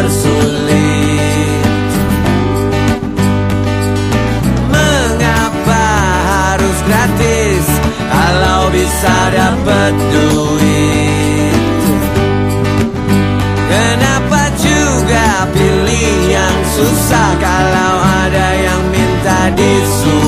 tersulit. Mengapa harus gratis Kalau bisa dapat duit? Kenapa juga pilih yang susah Kalau ada yang minta disuruh?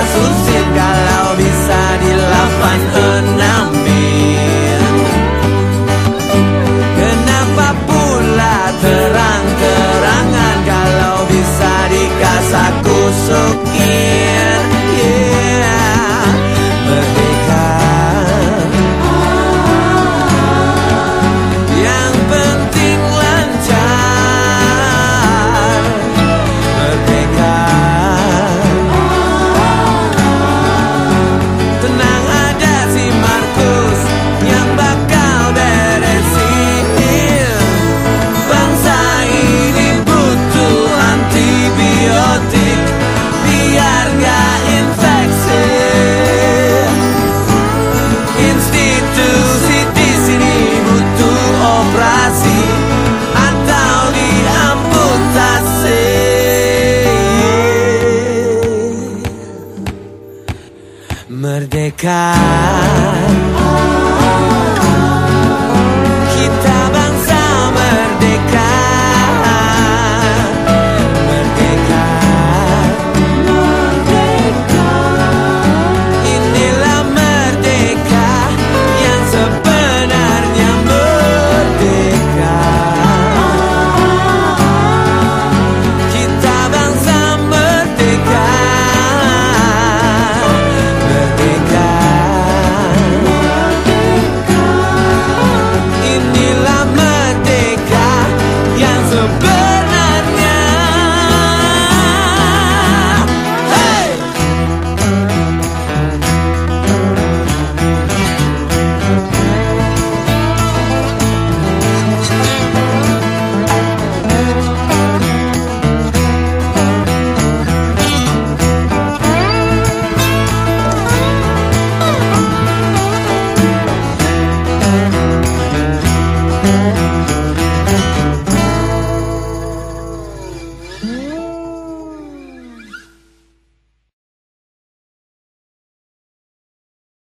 casos. การ